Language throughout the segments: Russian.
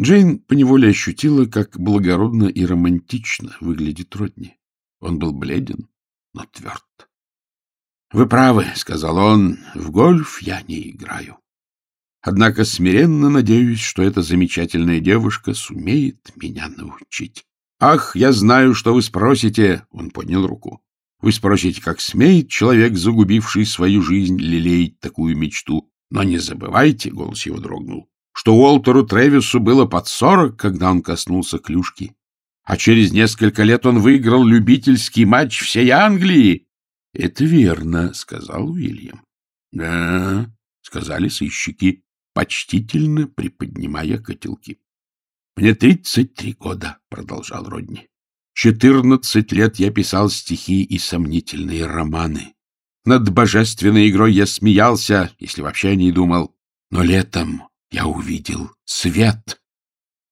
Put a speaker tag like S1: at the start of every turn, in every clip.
S1: Джейн поневоле ощутила, как благородно и романтично выглядит Родни. Он был бледен, но тверд. — Вы правы, — сказал он, — в гольф я не играю. Однако смиренно надеюсь, что эта замечательная девушка сумеет меня научить. — Ах, я знаю, что вы спросите, — он поднял руку. Вы спросите, как смеет человек, загубивший свою жизнь, лелеять такую мечту. Но не забывайте, — голос его дрогнул, — что Уолтеру Тревису было под сорок, когда он коснулся клюшки. А через несколько лет он выиграл любительский матч всей Англии. — Это верно, — сказал Уильям. — Да, — сказали сыщики, почтительно приподнимая котелки. — Мне тридцать три года, — продолжал Родни. Четырнадцать лет я писал стихи и сомнительные романы. Над божественной игрой я смеялся, если вообще не думал. Но летом я увидел свет.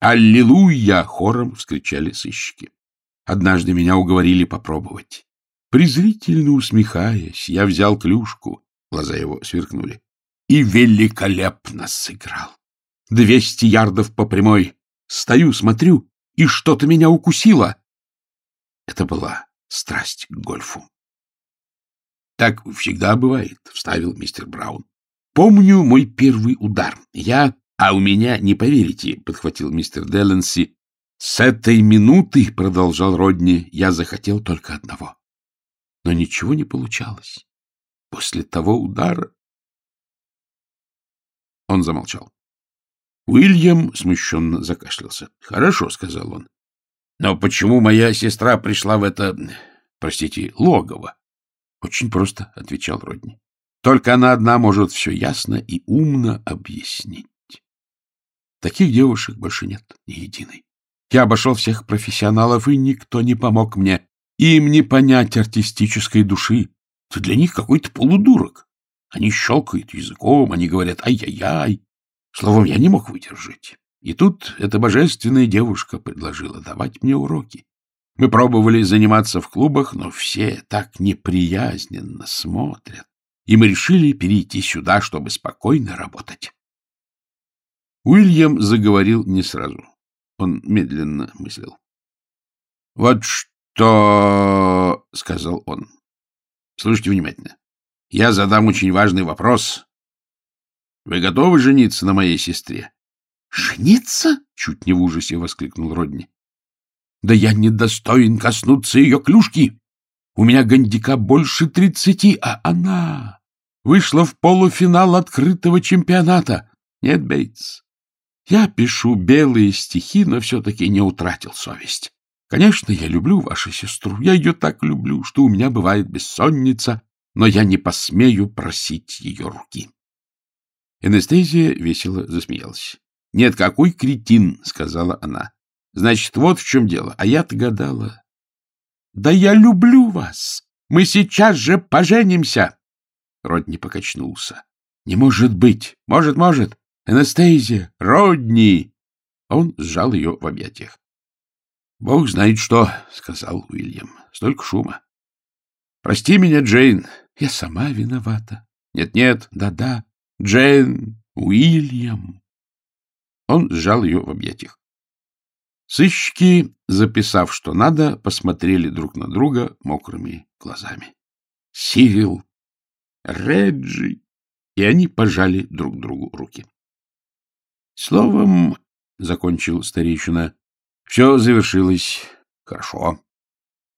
S1: «Аллилуйя!» — хором вскричали сыщики. Однажды меня уговорили попробовать. Презрительно усмехаясь, я взял клюшку, глаза его сверкнули, и великолепно сыграл. Двести ярдов по прямой. Стою, смотрю, и что-то меня укусило. Это была страсть к гольфу. — Так всегда бывает, — вставил мистер Браун. — Помню мой первый удар. Я... — А у меня, не поверите, — подхватил мистер Делленси, — с этой минуты, — продолжал Родни, — я захотел только одного. Но ничего не получалось. После того удара... Он замолчал. Уильям смущенно закашлялся. — Хорошо, — сказал он. Но почему моя сестра пришла в это, простите, логово? — Очень просто, — отвечал Родни. — Только она одна может все ясно и умно объяснить. Таких девушек больше нет, ни единой. Я обошел всех профессионалов, и никто не помог мне. Им не понять артистической души. Ты для них какой-то полудурок. Они щелкают языком, они говорят «ай-яй-яй». Словом, я не мог выдержать. И тут эта божественная девушка предложила давать мне уроки. Мы пробовали заниматься в клубах, но все так неприязненно смотрят. И мы решили перейти сюда, чтобы спокойно работать. Уильям заговорил не сразу. Он медленно мыслил. — Вот что... — сказал он. — Слушайте внимательно. Я задам очень важный вопрос. Вы готовы жениться на моей сестре? — Жениться? — чуть не в ужасе воскликнул Родни. — Да я не достоин коснуться ее клюшки. У меня гандика больше тридцати, а она вышла в полуфинал открытого чемпионата. Нет, Бейтс, я пишу белые стихи, но все-таки не утратил совесть. Конечно, я люблю вашу сестру. Я ее так люблю, что у меня бывает бессонница, но я не посмею просить ее руки. Энестезия весело засмеялась. — Нет, какой кретин, — сказала она. — Значит, вот в чем дело. А я-то гадала. — Да я люблю вас. Мы сейчас же поженимся. Родни покачнулся. — Не может быть. Может, может. Анастейзия, Родни. Он сжал ее в объятиях. — Бог знает что, — сказал Уильям. — Столько шума. — Прости меня, Джейн. Я сама виновата. Нет-нет, да-да. Джейн, Уильям. Он сжал ее в объятиях. Сыщики, записав, что надо, посмотрели друг на друга мокрыми глазами. Сирил, Реджи, и они пожали друг другу руки. Словом, — закончил старейшина, — все завершилось хорошо.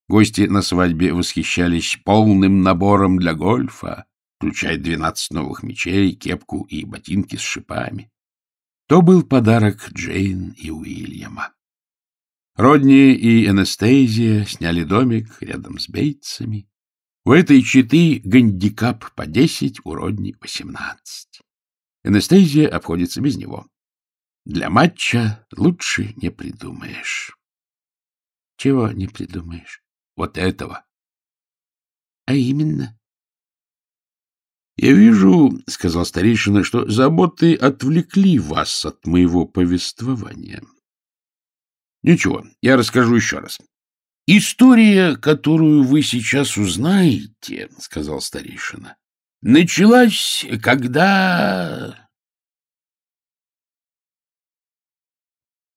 S1: Гости на свадьбе восхищались полным набором для гольфа, включая двенадцать новых мечей, кепку и ботинки с шипами. То был подарок Джейн и Уильяма. Родни и Анастейзия сняли домик рядом с Бейтсами. У этой четы гандикап по десять, у Родни восемнадцать. Анастейзия обходится без него. Для матча лучше не придумаешь. Чего не придумаешь? Вот этого. А именно? Я вижу, — сказал старейшина, — что заботы отвлекли вас от моего повествования. Ничего, я расскажу еще раз. История, которую вы сейчас узнаете, — сказал старейшина, — началась, когда...